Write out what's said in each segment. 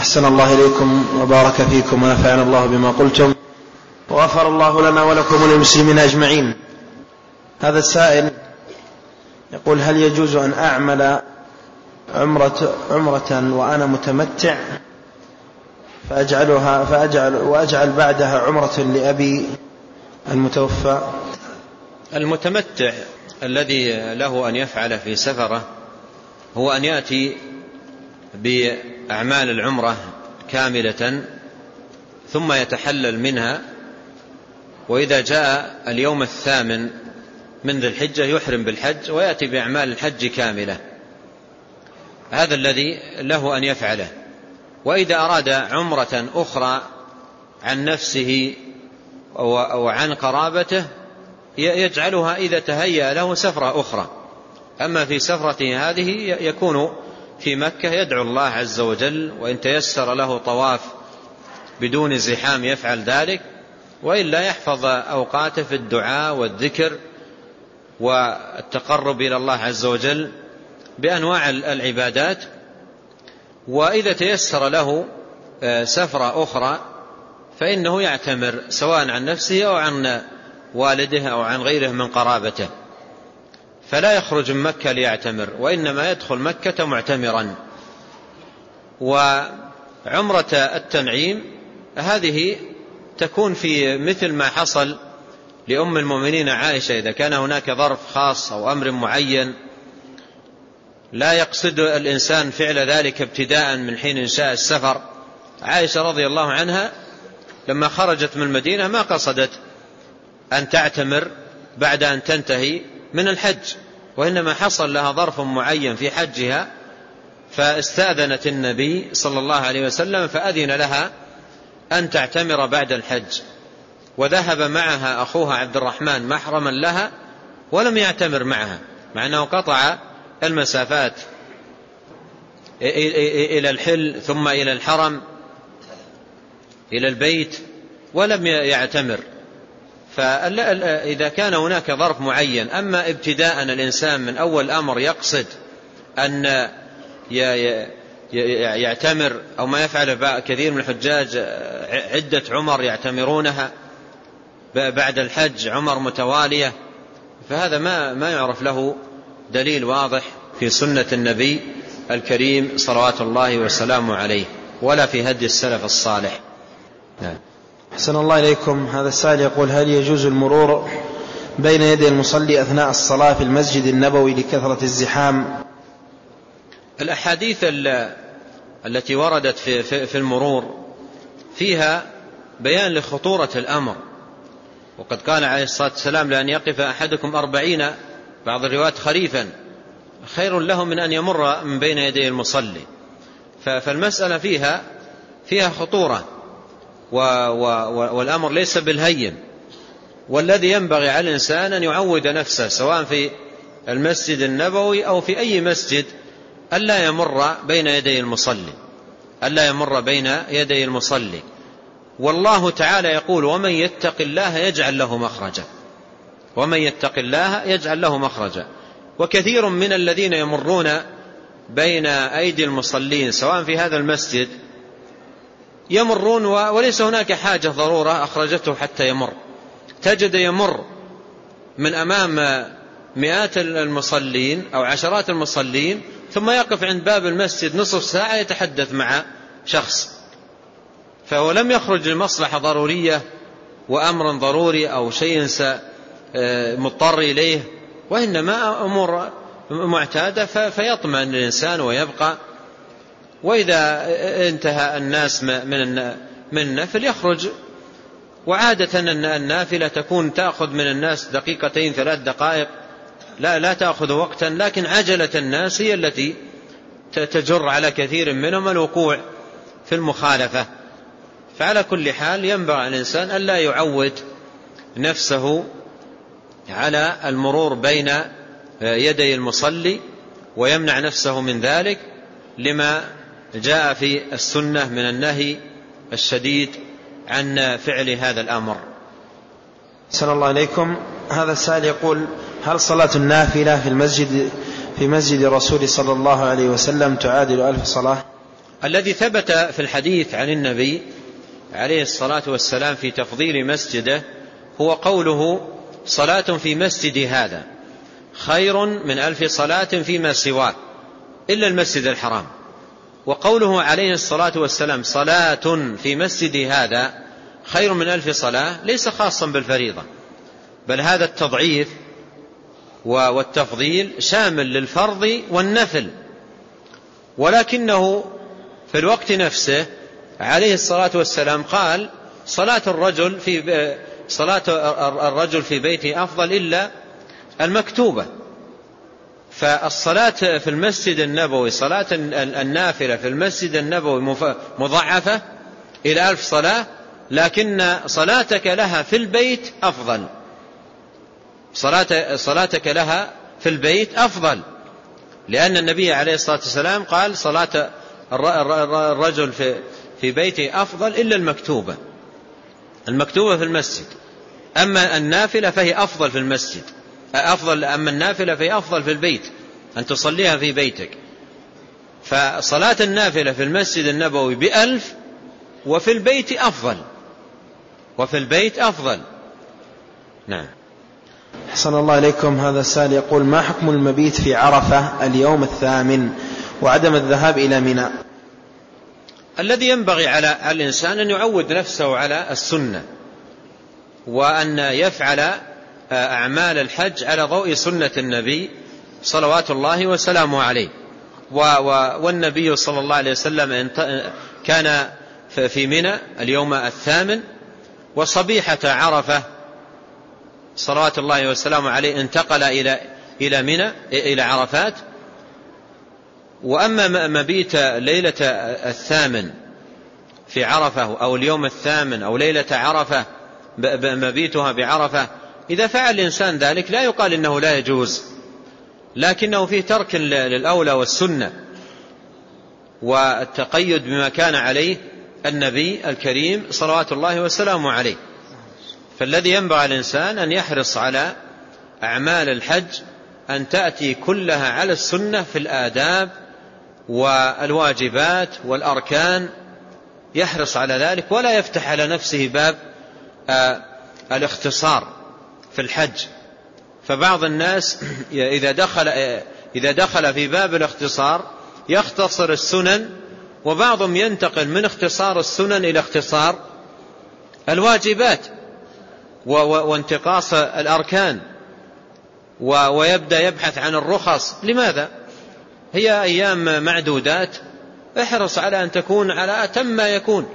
أحسن الله إليكم وبارك فيكم ونفعنا الله بما قلتم. وغفر الله لنا ولكم وللمسلمين أجمعين. هذا السائل يقول هل يجوز أن أعمل عمرة, عمرة وأنا متمتع؟ فأجعلها فأجعل وأجعل بعدها عمرة لأبي المتوفى. المتمتع الذي له أن يفعل في سفره هو أن يأتي بأعمال العمرة كاملة ثم يتحلل منها وإذا جاء اليوم الثامن من ذي الحجة يحرم بالحج ويأتي بأعمال الحج كاملة. هذا الذي له أن يفعله. وإذا أراد عمرة أخرى عن نفسه أو عن قرابته يجعلها إذا تهيأ له سفرة أخرى. أما في سفرته هذه يكون في مكة يدعو الله عز وجل وإن تيسر له طواف بدون زحام يفعل ذلك وإلا يحفظ أوقاته في الدعاء والذكر والتقرب إلى الله عز وجل بأنواع العبادات. وإذا تيسر له آه، سفرة أخرى فإنه يعتمر سواء عن نفسه أو عن والده أو عن غيره من قرابته. فلا يخرج من مكة ليعتمر وإنما يدخل مكة معتمرا. وعمرة التنعيم هذه تكون في مثل ما حصل لأم المؤمنين عائشة إذا كان هناك ظرف خاص أو أمر معين لا يقصد الإنسان فعل ذلك ابتداء من حين إنشاء السفر. عائشة رضي الله عنها لما خرجت من المدينة ما قصدت أن تعتمر بعد أن تنتهي من الحج وإنما حصل لها ظرف معين في حجها فاستأذنت النبي صلى الله عليه وسلم فأذن لها أن تعتمر بعد الحج. وذهب معها أخوها عبد الرحمن محرما لها ولم يعتمر معها مع أنه قطع المسافات إلى الحل ثم إلى الحرم إلى البيت ولم يعتمر. فإذا كان هناك ظرف معين أما ابتداء الإنسان من أول أمر يقصد أن يعتمر أو ما يفعل كثير من الحجاج عدة عمر يعتمرونها بعد الحج عمر متوالية فهذا ما ما يعرف له دليل واضح في سنة النبي الكريم صلوات الله وسلامه عليه ولا في هدي السلف الصالح. نعم. أحسن الله إليكم. هذا السائل يقول هل يجوز المرور بين يدي المصلي أثناء الصلاة في المسجد النبوي لكثرة الزحام؟ الأحاديث التي وردت في, في, في المرور فيها بيان لخطورة الأمر. وقد قال عليه الصلاة والسلام لأن يقف أحدكم أربعين بعض الروايات خريفا خير له من أن يمر من بين يدي المصلي. فالمسألة فيها فيها خطورة. والأمر ليس بالهين. والذي ينبغي على الإنسان أن يعود نفسه سواء في المسجد النبوي أو في أي مسجد ألا يمر بين يدي المصلي. ألا يمر بين يدي المصلي. والله تعالى يقول ومن يتق الله يجعل له مخرجا. ومن يتق الله يجعل له مخرجا. وكثير من الذين يمرون بين أيدي المصلين سواء في هذا المسجد يمرون وليس هناك حاجة ضرورة أخرجته حتى يمر. تجد يمر من أمام مئات المصلين أو عشرات المصلين ثم يقف عند باب المسجد نصف ساعة يتحدث مع شخص. فهو لم يخرج لمصلحة ضرورية وأمر ضروري أو شيء مضطر إليه وإنما أمور معتادة فيطمئن الإنسان ويبقى وإذا انتهى الناس من النفل يخرج وعادة النافلة تكون تأخذ من الناس دقيقتين ثلاث دقائق. لا لا تأخذ وقتا لكن عجلة الناس هي التي تجر على كثير منهم الوقوع في المخالفة. فعلى كل حال ينبغي على الإنسان ألا يعود نفسه على المرور بين يدي المصلي ويمنع نفسه من ذلك لما جاء في السنة من النهي الشديد عن فعل هذا الأمر. سأل الله إليكم. هذا السائل يقول هل صلاة النافلة في المسجد في مسجد الرسول صلى الله عليه وسلم تعادل ألف صلاة؟ الذي ثبت في الحديث عن النبي عليه الصلاة والسلام في تفضيل مسجده هو قوله صلاة في مسجد هذا خير من ألف صلاة فيما سواه إلا المسجد الحرام. وقوله عليه الصلاة والسلام صلاة في مسجد هذا خير من ألف صلاة ليس خاصا بالفريضة بل هذا التضعيف والتفضيل شامل للفرض والنفل. ولكنه في الوقت نفسه عليه الصلاة والسلام قال صلاة الرجل في صلاة الرجل في بيته أفضل إلا المكتوبة. فالصلاة في المسجد النبوي صلاة النافلة في المسجد النبوي مضاعفة إلى ألف صلاة لكن صلاتك لها في البيت أفضل. صلاتك لها في البيت أفضل. لأن النبي عليه الصلاة والسلام قال صلاة الرجل في بيته أفضل إلا المكتوبة. المكتوبة في المسجد. أما النافلة فهي أفضل في المسجد. أفضل أما النافلة فهي أفضل في البيت أن تصليها في بيتك. فصلاة النافلة في المسجد النبوي بألف وفي البيت أفضل. وفي البيت أفضل. نعم. حسن الله إليكم. هذا السائل يقول ما حكم المبيت في عرفة اليوم الثامن وعدم الذهاب إلى منى؟ الذي ينبغي على الإنسان أن يعود نفسه على السنة وأن يفعل أعمال الحج على ضوء سنة النبي صلوات الله وسلامه عليه. والنبي صلى الله عليه وسلم كان في منى اليوم الثامن وصبيحة عرفة صلوات الله وسلامه عليه انتقل إلى إلى منى إلى عرفات. وأما مبيت ليلة الثامن في عرفة أو اليوم الثامن أو ليلة عرفة مبيتها بعرفة إذا فعل الإنسان ذلك لا يقال إنه لا يجوز لكنه فيه ترك للأولى والسنة والتقيد بما كان عليه النبي الكريم صلوات الله وسلامه عليه. فالذي ينبغي الإنسان أن يحرص على أعمال الحج أن تأتي كلها على السنة في الآداب والواجبات والأركان يحرص على ذلك ولا يفتح على نفسه باب آه، الاختصار. في الحج. فبعض الناس إذا دخل, إذا دخل في باب الاختصار يختصر السنن وبعضهم ينتقل من اختصار السنن إلى اختصار الواجبات وانتقاص الأركان. ويبدأ يبحث عن الرخص. لماذا؟ هي أيام معدودات. احرص على أن تكون على أتم ما يكون.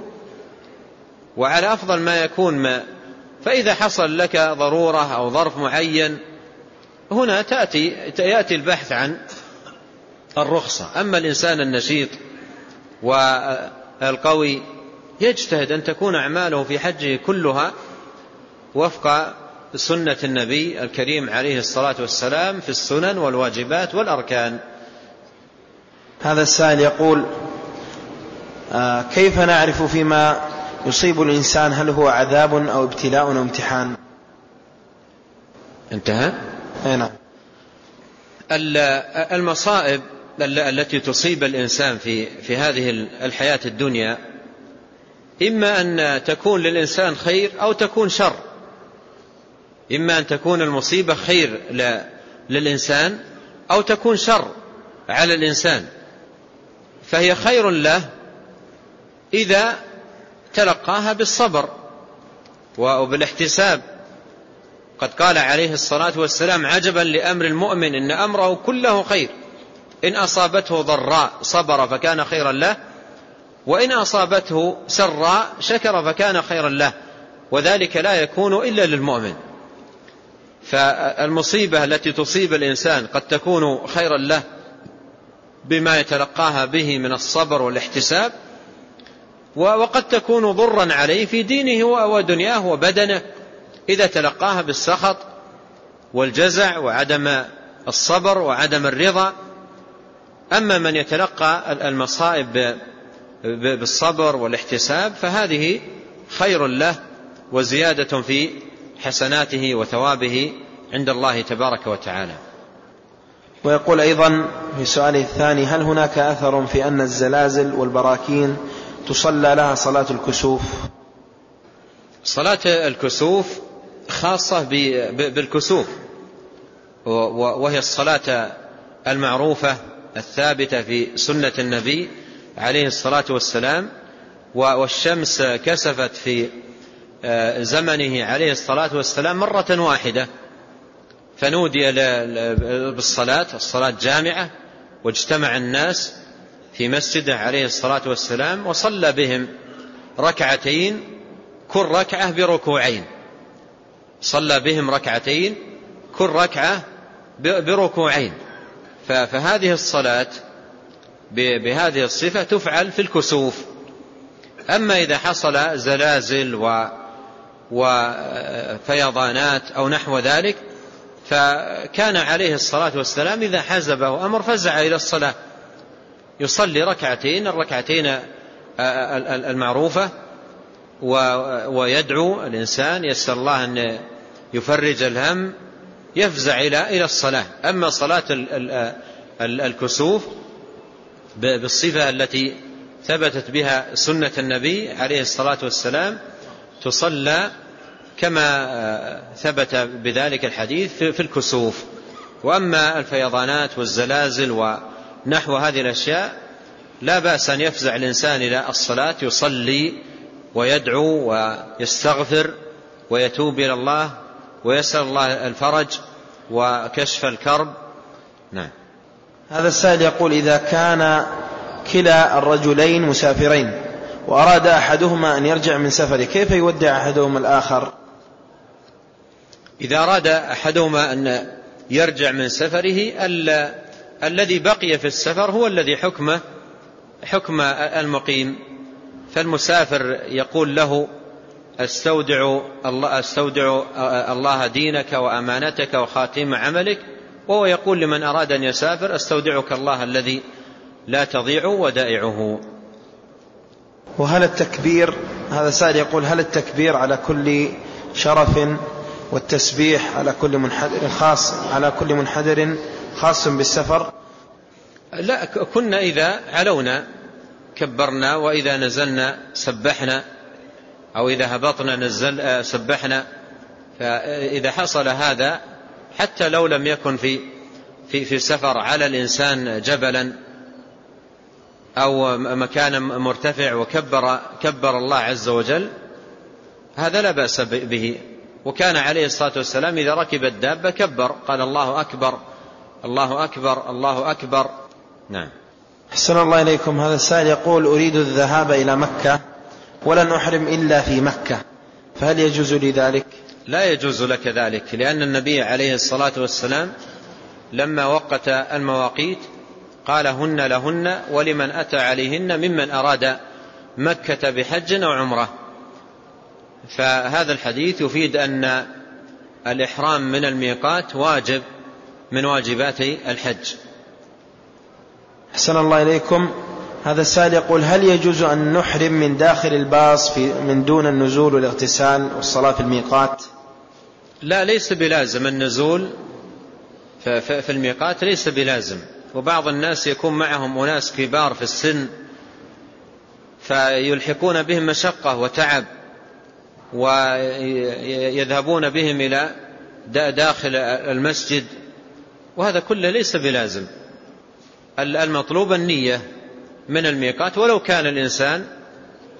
وعلى أفضل ما يكون ما فإذا حصل لك ضرورة أو ظرف معين هنا تأتي يأتي البحث عن الرخصة. أما الإنسان النشيط والقوي يجتهد أن تكون أعماله في حجه كلها وفق سنة النبي الكريم عليه الصلاة والسلام في السنن والواجبات والأركان. هذا السائل يقول آه كيف نعرف فيما يصيب الإنسان هل هو عذاب أو ابتلاء أو امتحان؟ انتهى؟ نعم. المصائب التي تصيب الإنسان في, في هذه الحياة الدنيا إما أن تكون للإنسان خير أو تكون شر. إما أن تكون المصيبة خير للإنسان أو تكون شر على الإنسان. فهي خير له إذا تلقاها بالصبر وبالاحتساب. قد قال عليه الصلاة والسلام عجبا لأمر المؤمن إن أمره كله خير. إن أصابته ضراء صبر فكان خيرا له وإن أصابته سراء شكر فكان خيرا له وذلك لا يكون إلا للمؤمن. فالمصيبة التي تصيب الإنسان قد تكون خيرا له بما يتلقاها به من الصبر والاحتساب وقد تكون ضرا عليه في دينه ودنياه وبدنه. إذا تلقاها بالسخط والجزع وعدم الصبر وعدم الرضا. أما من يتلقى المصائب بالصبر والاحتساب فهذه خير له وزيادة في حسناته وثوابه عند الله تبارك وتعالى. ويقول أيضا في سؤاله الثاني هل هناك أثر في أن الزلازل والبراكين تصلى لها صلاة الكسوف. صلاة الكسوف خاصة بالكسوف وهي الصلاة المعروفة الثابتة في سنة النبي عليه الصلاة والسلام والشمس كسفت في آه، زمنه عليه الصلاة والسلام مرة واحدة فنودي بالصلاة الصلاة جامعة واجتمع الناس في مسجده عليه الصلاة والسلام وصلى بهم ركعتين كل ركعة بركوعين. صلى بهم ركعتين كل ركعة بركوعين. فهذه الصلاة بهذه الصفة تفعل في الكسوف. أما إذا حصل زلازل و وفيضانات أو نحو ذلك فكان عليه الصلاة والسلام إذا حزبه أمر فزع إلى الصلاة. يصلي ركعتين الركعتين المعروفة ويدعو الإنسان يسأل الله أن يفرج الهم يفزع إلى الصلاة. أما صلاة الكسوف بالصفة التي ثبتت بها سنة النبي عليه الصلاة والسلام تصلى كما ثبت بذلك الحديث في الكسوف. وأما الفيضانات والزلازل ونحو هذه الأشياء لا بأس أن يفزع الإنسان إلى الصلاة يصلي ويدعو ويستغفر ويتوب إلى الله ويسأل الله الفرج وكشف الكرب. نعم. هذا السائل يقول إذا كان كلا الرجلين مسافرين وأراد أحدهما أن يرجع من سفره كيف يودع أحدهما الآخر؟ إذا أراد أحدهما أن يرجع من سفره الذي بقي في السفر هو الذي حكمه حكم المقيم. فالمسافر يقول له أستودع الله, أستودع الله دينك وأمانتك وخاتم عملك. وهو يقول لمن أراد أن يسافر أستودعك الله الذي لا تضيع ودائعه. وهل التكبير هذا سائل يقول هل التكبير على كل شرف والتسبيح على كل منحدر خاص على كل منحدر خاص بالسفر؟ لا كنا إذا علونا كبرنا وإذا نزلنا سبحنا أو إذا هبطنا نزل سبحنا. فإذا حصل هذا حتى لو لم يكن في في في سفر على الإنسان جبلا أو مكان مرتفع وكبر كبر الله عز وجل هذا لا بأس به. وكان عليه الصلاة والسلام إذا ركب الدابة كبر قال الله أكبر. الله أكبر الله أكبر. نعم. حسن الله إليكم. هذا السائل يقول أريد الذهاب إلى مكة ولن أحرم إلا في مكة. فهل يجوز لي ذلك؟ لا يجوز لك ذلك لأن النبي عليه الصلاة والسلام لما وقت المواقيت قال هن لهن ولمن أتى عليهن ممن أراد مكة بحج أو عمرة. فهذا الحديث يفيد أن الإحرام من الميقات واجب. من واجبات الحج. أحسن الله إليكم. هذا السائل يقول هل يجوز أن نحرم من داخل الباص في من دون النزول والاغتسال والصلاة في الميقات؟ لا ليس بلازم النزول في الميقات ليس بلازم. وبعض الناس يكون معهم أناس كبار في السن فيلحقون بهم مشقة وتعب ويذهبون بهم إلى داخل المسجد وهذا كله ليس بلازم. المطلوب النية من الميقات ولو كان الإنسان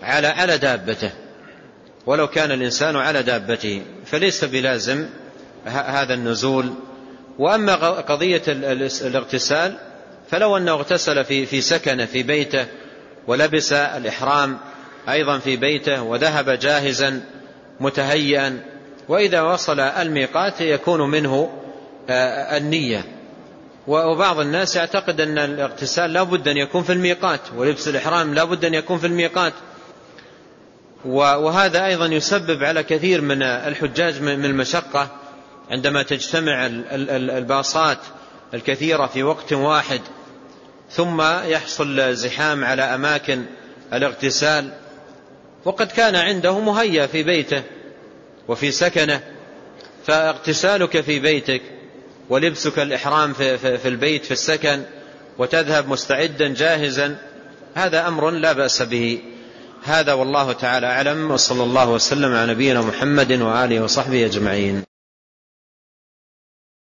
على على دابته ولو كان الإنسان على دابته فليس بلازم هذا النزول. وأما قضية الاغتسال فلو أنه اغتسل في في سكنه في بيته ولبس الإحرام أيضا في بيته وذهب جاهزا متهيئا وإذا وصل الميقات يكون منه النية. وبعض الناس يعتقد أن الاغتسال لا بد أن يكون في الميقات ولبس الإحرام لا بد أن يكون في الميقات. وهذا أيضا يسبب على كثير من الحجاج من المشقة. عندما تجتمع الباصات الكثيرة في وقت واحد ثم يحصل زحام على أماكن الاغتسال وقد كان عنده مهيأ في بيته وفي سكنه فاغتسالك في بيتك ولبسك الإحرام في البيت في السكن وتذهب مستعدا جاهزا هذا أمر لا بأس به. هذا والله تعالى أعلم وصلى الله وسلم على نبينا محمد وآله وصحبه أجمعين.